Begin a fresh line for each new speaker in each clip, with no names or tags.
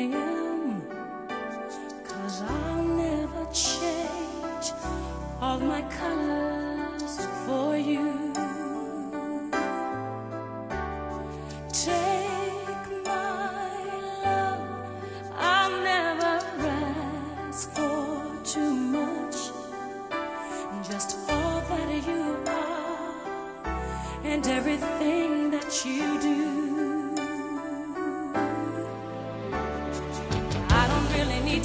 am. Cause I'll never change all my colors for you. Take my love, I'll never ask for too much. Just all that you are and everything that you do.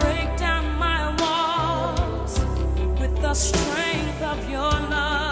break down my walls with the strength of your love.